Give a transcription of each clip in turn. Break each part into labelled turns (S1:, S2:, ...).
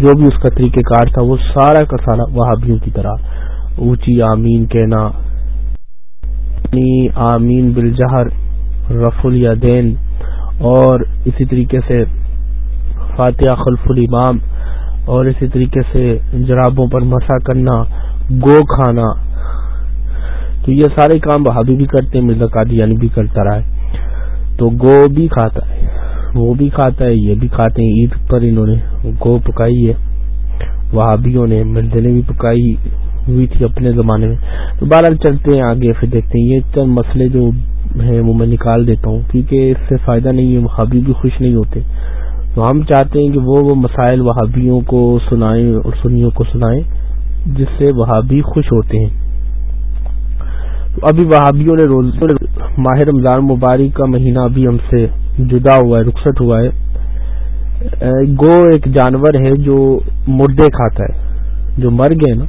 S1: جو بھی اس کا طریقہ کار تھا، وہ سارا کا سارا وہابیوں کی طرح۔ اونچی آمین کہنا یعنی آمین بالجہر رف الیدین، اور اسی طریقے سے فاتحہ خلف الامام، اور اسی طریقے سے جرابوں پر مسا کرنا، گو کھانا۔ تو یہ سارے کام بہادی بھی کرتے ہیں مرزا قادیانی بھی کرتا رہا ہے۔ تو گو بھی کھاتا ہے۔ وہ بھی کھاتا ہے، یہ بھی کھاتے ہیں، عید پر انہوں نے گو پکائی ہے۔ وہابیوں نے مرزے نے بھی پکائی ہوئی تھی اپنے زمانے میں۔ تو بہرحال چلتے ہیں آگے، پھر دیکھتے ہیں۔ یہ چند مسئلے جو ہیں وہ میں نکال دیتا ہوں، کیونکہ اس سے فائدہ نہیں ہے، وہابی بھی خوش نہیں ہوتے۔ تو ہم چاہتے ہیں کہ وہ وہ مسائل وہابیوں کو سنائیں اور سنیوں کو سنائیں، جس سے وہابی خوش ہوتے ہیں۔ تو ابھی وہابیوں نے روز ماہ رمضان مبارک کا مہینہ ابھی ہم سے جدا ہوا ہے، رخصت ہوا ہے۔ گو ایک جانور ہے جو مردے کھاتا ہے، جو مر گئے نا۔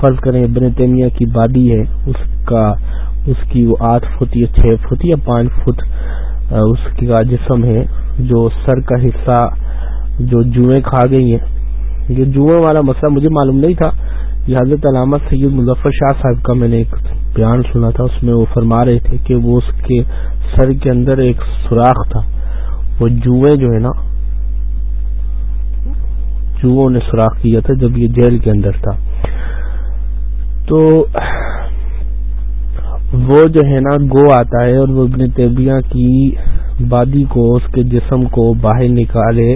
S1: فرض کریں ابن تیمیہ کی بادی ہے، اس کا، اس کی وہ آٹھ فٹ یا چھ فٹ یا پانچ فٹ اس کا جسم ہے جو سر کا حصہ جو جوئیں کھا گئی ہیں۔ یہ جوئیں والا مسئلہ مجھے معلوم نہیں تھا۔ یہ حضرت علامہ سید مظفر شاہ صاحب کا میں نے ایک بیان سنا تھا، اس میں وہ فرما رہے تھے کہ وہ اس کے سر کے اندر ایک سوراخ تھا۔ وہ جوئیں جو ہے نا جوؤں نے سوراخ کیا تھا جب یہ جیل کے اندر تھا۔ تو وہ جو ہے نا، گو آتا ہے اور وہ ابن طبیہ کی بادی کو، اس کے جسم کو باہر نکالے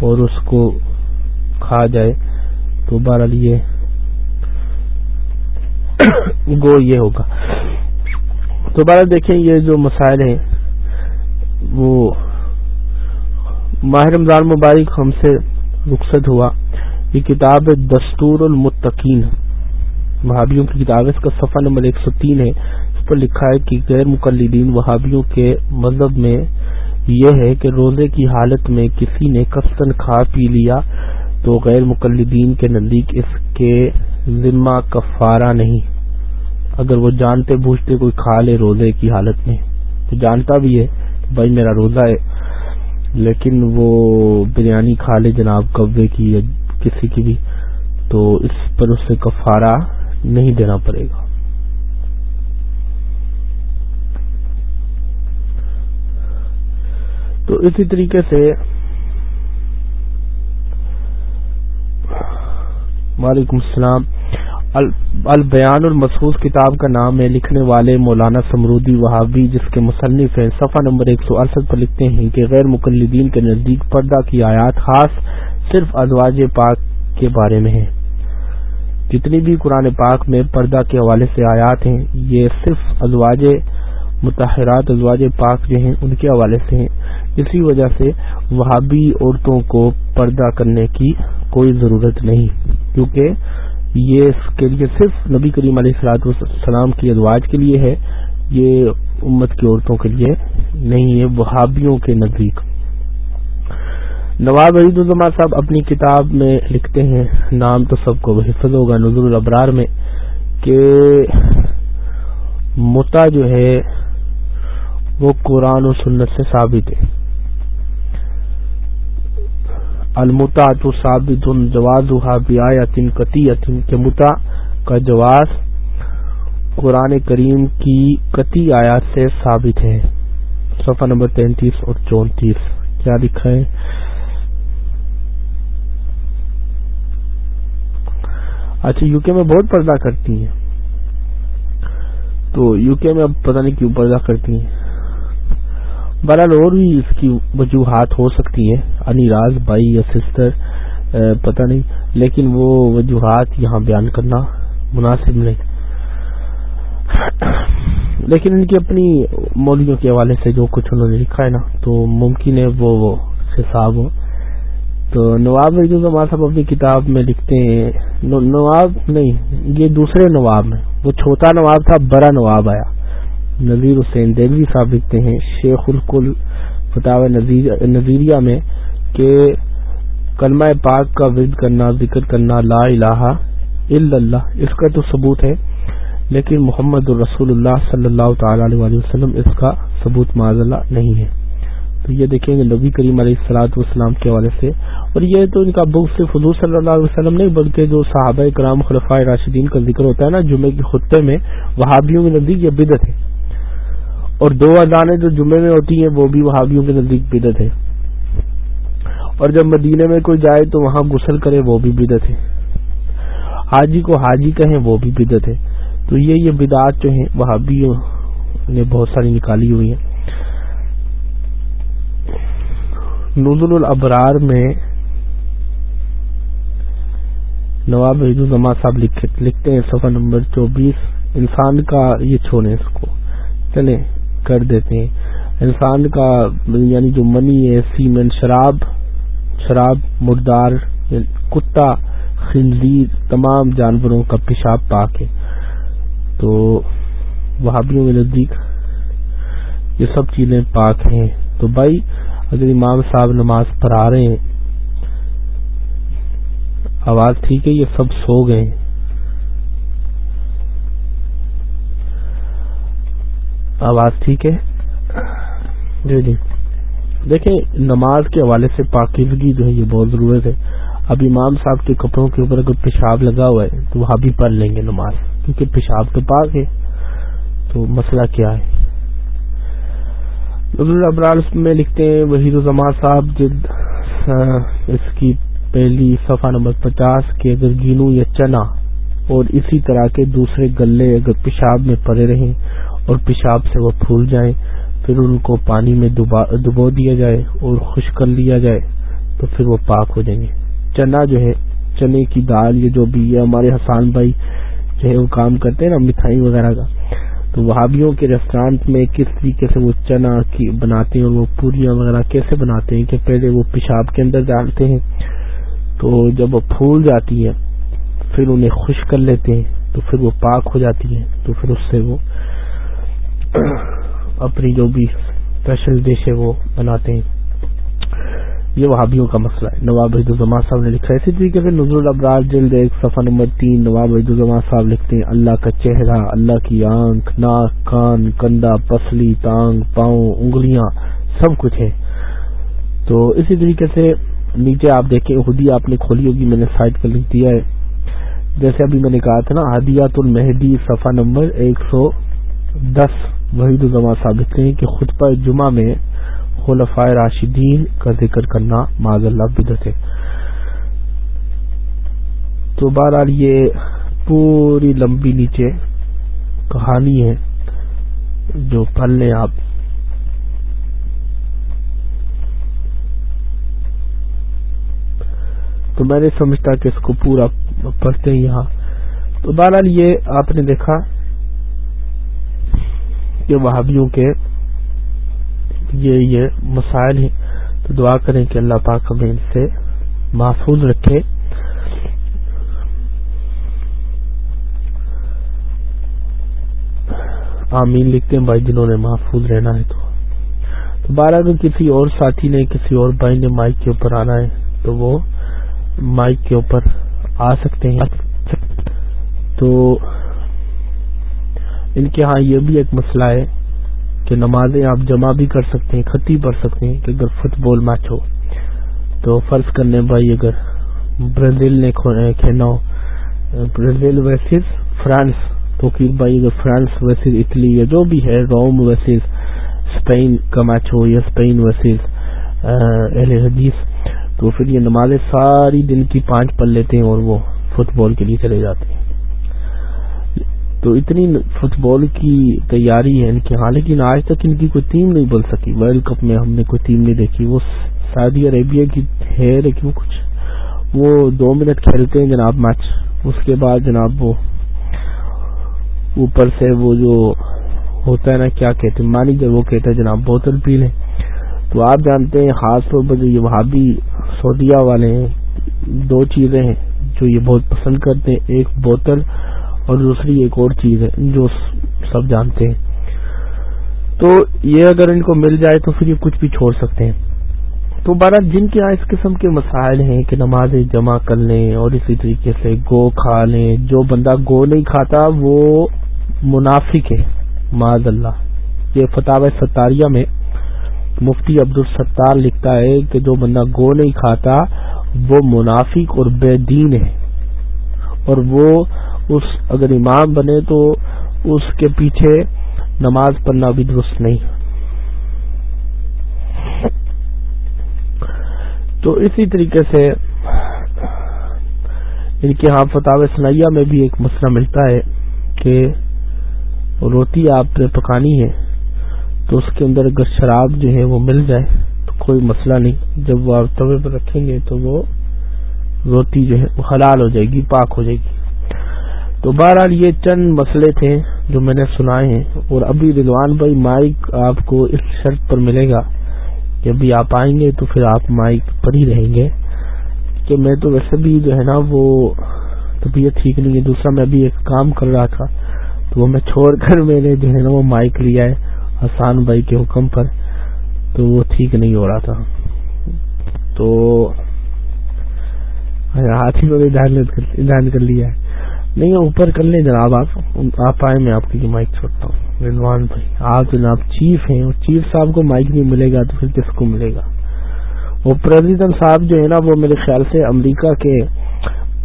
S1: اور اس کو کھا جائے تو بہرحال یہ گو یہ ہوگا۔ تو بہرحال دیکھیں یہ جو مسائل ہیں، وہ ماہ رمضان مبارک ہم سے رخصت ہوا۔ یہ کتاب دستور المتقین۔ وہابیوں کی کتاب اس کا صفحہ نمبر ایک سو تین ہے۔ اس پر لکھا ہے کہ غیر مقلدین وہابیوں کے مذہب میں یہ ہے کہ روزے کی حالت میں کسی نے کستن کھا پی لیا۔ تو غیر مقلدین کے نزدیک اس کے ذمہ کفارہ نہیں۔ اگر وہ جانتے بوجھتے کوئی کھا لے روزے کی حالت میں، تو جانتا بھی ہے بھائی میرا روزہ ہے، لیکن وہ بریانی کھا لے جناب کبے کی یا کسی کی بھی، تو اس پر اس سے کفارہ نہیں دینا پڑے گا۔ تو اسی طریقے سے وعلیکم السلام۔ البیان المسوس کتاب کا نام ہے لکھنے والے مولانا سمرودی وہابی، جس کے مصنف ہیں صفحہ نمبر ایک سو اڑسٹھ پر لکھتے ہیں کہ غیر مقلدین کے نزدیک پردہ کی آیات خاص صرف ازواج پاک کے بارے میں ہے جتنی بھی قرآن پاک میں پردہ کے حوالے سے آیات ہیں، یہ صرف ازواج متحرات ازواج پاک جو ہیں، ان کے حوالے سے ہیں۔ اسی وجہ سے وہابی عورتوں کو پردہ کرنے کی کوئی ضرورت نہیں، کیونکہ یہ اس کے لیے صرف نبی کریم علیہ السلاط والسلام کی ازواج کے لیے ہے، یہ امت کی عورتوں کے لیے نہیں ہے وہابیوں کے نزدیک۔ نواب عید الزما صاحب اپنی کتاب میں لکھتے ہیں، نام تو سب کو حفظ ہوگا نظر الابرار میں، کہ متا جو ہے وہ قرآن و سنت سے ثابت ہے۔ المتا تو ثابت جواز بیاتن قطی کے متا کا جواز قرآن کریم کی قطعی آیات سے ثابت ہے۔ صفحہ نمبر تینتیس اور چونتیس۔ کیا لکھا ہے؟ اچھا یو کے میں بہت پردہ کرتی ہیں۔ تو یو کے میں اب پتہ نہیں کیوں پردہ کرتی ہیں۔ بہرحال اور بھی اس کی وجوہات ہو سکتی ہیں۔ انی راز بھائی یا سسٹر پتہ نہیں۔ لیکن وہ وجوہات یہاں بیان کرنا مناسب نہیں۔ لیکن ان کی اپنی مولیوں کے حوالے سے جو کچھ انہوں نے لکھا ہے نا، تو ممکن ہے وہ حساب ہو۔ تو نواب الزمان صاحب اپنی کتاب میں لکھتے ہیں نواب نہیں، یہ دوسرے نواب ہیں۔ وہ چھوٹا نواب تھا، بڑا نواب آیا۔ نذیر حسین دہلوی صاحب لکھتے ہیں، شیخ القل فتح نظیریہ میں کہ کلمہ پاک کا ورد کرنا، ذکر کرنا، لا الہ الا اللہ، اس کا تو ثبوت ہے۔ لیکن محمد الرسول اللہ صلی اللہ تعالی علیہ وسلم اس کا ثبوت معذ اللہ نہیں ہے۔ تو یہ دیکھیں گے نبی کریم علیہ السلاط والسلام کے حوالے سے، اور یہ تو ان کا بک صرف حضور صلی اللہ علیہ وسلم نہیں، بلکہ جو صحابہ کرام خلفۂ راشدین کا ذکر ہوتا ہے نا جمعے کے خطے میں، وہابیوں کے نزدیک یہ بدت ہے۔ اور دو اذانیں جو جمعے میں ہوتی ہیں، وہ بھی وہابیوں کے نزدیک بدت ہے۔ اور جب مدینے میں کوئی جائے تو وہاں غسل کرے، وہ بھی بدت ہے۔ حاجی کو حاجی کہیں، وہ بھی بدت ہے۔ تو یہ یہ بدعات جو ہیں، وہابیوں نے بہت ساری نکالی ہوئی ہیں۔ نزل الابرار میں نواب عید صاحب لکھتے ہیں صفحہ نمبر چوبیس۔ انسان کا یہ چھوڑیں اس کو۔ چلیں، کر دیتے ہیں۔ انسان کا یعنی جو منی ہے سیمنٹ شراب شراب مردار یعنی کتا، خنزیر، تمام جانوروں کا پیشاب پاک ہے۔ تو وہابیوں میں نزدیک یہ سب چیزیں پاک ہیں۔ تو بھائی اگر امام صاحب نماز پڑھا رہے ہیں، آواز ٹھیک ہے، یہ سب سو گئے آواز ٹھیک ہے؟ جی جی۔ دیکھیں، نماز کے حوالے سے پاکیزگی جو ہے، یہ بہت ضرورت ہے۔ اب امام صاحب کے کپڑوں کے اوپر اگر پیشاب لگا ہوا ہے، تو وہاں بھی پڑھ لیں گے نماز، کیونکہ پیشاب تو پاک ہے۔ تو مسئلہ کیا ہے؟ ابرار میں لکھتے ہیں، وحید الزما صاحب جد اس کی پہلی صفحہ نمبر پچاس کے اگر گینو یا چنا اور اسی طرح کے دوسرے گلے اگر پیشاب میں پڑے رہیں اور پیشاب سے وہ پھول جائیں، پھر ان کو پانی میں ڈبو دیا جائے اور خشک کر لیا جائے، تو پھر وہ پاک ہو جائیں گے۔ چنا جو ہے، چنے کی دال، یہ جو بھی ہے ہمارے حسان بھائی جو ہے وہ کام کرتے ہیں نا، مٹھائی وغیرہ کا تو وہابیوں کے ریسٹورانٹ میں کس طریقے سے وہ چنا کی بناتے ہیں اور وہ پوریاں وغیرہ کیسے بناتے ہیں کہ پہلے وہ پیشاب کے اندر ڈالتے ہیں؟ تو جب وہ پھول جاتی ہے پھر انہیں خشک کر لیتے ہیں، تو پھر وہ پاک ہو جاتی ہے تو پھر اس سے وہ اپنی جو بھی اسپیشل ڈش ہے وہ بناتے ہیں۔ یہ وہابیوں کا مسئلہ ہے۔ نواب عید الزما صاحب نے لکھا اسی طریقے سے نظر الابرار جلد ایک صفحہ نمبر تین نواب عید الزما صاحب لکھتے ہیں، اللہ کا چہرہ، اللہ کی آنکھ، ناک، کان، کندھا، پسلی تانگ پاؤں، انگلیاں، سب کچھ ہے۔ تو اسی طریقے سے نیچے آپ دیکھیں خودی آپ نے کھولی ہوگی، میں نے سائٹ کر لکھ دیا ہے۔ جیسے ابھی میں نے کہا تھا نا، ہدیات المہدی صفحہ نمبر ایک سو دس، وحید الزما صاحب لکھتے ہیں کہ خطبہ جمعہ میں خلفائے راشدین کا ذکر کرنا معذ اللہ بدت ہے۔ تو بہرحال یہ پوری لمبی نیچے کہانی ہے جو پڑھ لیں آپ۔ تو میں نے سمجھتا کہ اس کو پورا پڑھتے ہیں یہاں۔ تو بہرحال یہ آپ نے دیکھا کہ وہابیوں کے یہ یہ مسائل ہیں، تو دعا کریں کہ اللہ پاک ہمیں ان سے محفوظ رکھے۔ آمین لکھتے ہیں، بھائی جنہوں نے محفوظ رہنا ہے تو۔ بارہ اگر کسی اور ساتھی نے، کسی اور بھائی نے مائک کے اوپر آنا ہے، تو وہ مائک کے اوپر آ سکتے ہیں۔ تو ان کے ہاں یہ بھی ایک مسئلہ ہے۔ کہ نمازیں آپ جمع بھی کر سکتے ہیں، خطی پڑھ سکتے ہیں کہ اگر فٹ بال میچ ہو۔ تو فرض کرنے بھائی، اگر برازیل نے کھیلنا ہو، برازیل ویسز فرانس۔ تو پھر بھائی، اگر فرانس ویسز اٹلی یا جو بھی ہے، روم ویسز اسپین کا میچ ہو یا اسپین ویسز اہل حدیث، تو پھر یہ نمازیں ساری دن کی پانچ پڑھ لیتے ہیں اور وہ فٹ بال کے لیے چلے جاتے ہیں۔ تو اتنی فٹ بال کی تیاری ہے ان کی ہاں لیکن آج تک ان کی کوئی ٹیم نہیں بن سکی۔ ورلڈ کپ میں ہم نے کوئی ٹیم نہیں دیکھی۔ وہ سعودی عربیہ کی ہے، لیکن کچھ وہ دو منٹ کھیلتے ہیں جناب میچ۔ اس کے بعد جناب وہ اوپر سے وہ جو ہوتا ہے نا، کیا کہتے ہیں مانی وہ کہتا ہے جناب بوتل پی لیں تو آپ جانتے ہیں، خاص طور پر جو یہ وہابی سعودیہ والے ہیں، دو چیزیں ہیں جو یہ بہت پسند کرتے ہیں۔ ایک بوتل اور دوسری ایک اور چیز ہے جو سب جانتے ہیں۔ تو یہ اگر ان کو مل جائے تو پھر یہ کچھ بھی چھوڑ سکتے ہیں۔ تو بارہ، جن کے یہاں اس قسم کے مسائل ہیں کہ نماز جمع کر لیں اور اسی طریقے سے گو کھا لیں، جو بندہ گو نہیں کھاتا وہ منافق ہے۔ معذ اللہ یہ فتح ستاریہ میں مفتی عبد الستار لکھتا ہے کہ جو بندہ گو نہیں کھاتا وہ منافق اور بے دین ہے۔ اور وہ اس اگر امام بنے تو اس کے پیچھے نماز پڑھنا بھی درست نہیں۔ تو اسی طریقے سے ان کے ہاں فتح سنیا میں بھی ایک مسئلہ ملتا ہے کہ روٹی آپ نے پکانی ہے تو اس کے اندر اگر شراب جو ہے وہ مل جائے تو کوئی مسئلہ نہیں۔ جب وہ آپ توے پر رکھیں گے تو وہ روٹی جو ہے وہ حلال ہو جائے گی، پاک ہو جائے گی۔ تو بہرحال یہ چند مسئلے تھے جو میں نے سنائے ہیں اور ابھی رضوان بھائی مائک آپ کو اس شرط پر ملے گا کہ ابھی آپ آئیں گے تو پھر آپ مائک پر ہی رہیں گے کہ میں تو ویسے بھی جو ہے نا وہ طبیعت ٹھیک نہیں ہے، دوسرا میں ابھی ایک کام کر رہا تھا تو وہ میں چھوڑ کر میں نے جو ہے نا وہ مائک لیا ہے حسان بھائی کے حکم پر تو وہ ٹھیک نہیں ہو رہا تھا۔ تو ہاتھی کو بھی دھیان کر لیا ہے۔ نہیں اوپر کر لیں جناب، آپ آپ آئے میں آپ کی مائک چھوڑتا ہوں۔ رضوان بھائی، آپ جناب چیف ہیں، اور چیف صاحب کو مائک نہیں ملے گا تو پھر کس کو ملے گا؟ وہ پریزیڈنٹ صاحب جو ہے نا، وہ میرے خیال سے امریکہ کے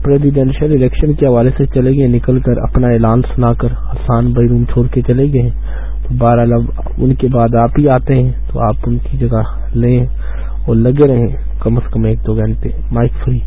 S1: پریزیڈینشل الیکشن کے حوالے سے چلے گئے، نکل کر اپنا اعلان سنا کر حسان بھائی روم چھوڑ کے چلے گئے بارہ لب ان کے بعد آپ ہی آتے ہیں، تو آپ ان کی جگہ لیں اور لگے رہیں، کم از کم ایک دو گھنٹے۔ Mic free.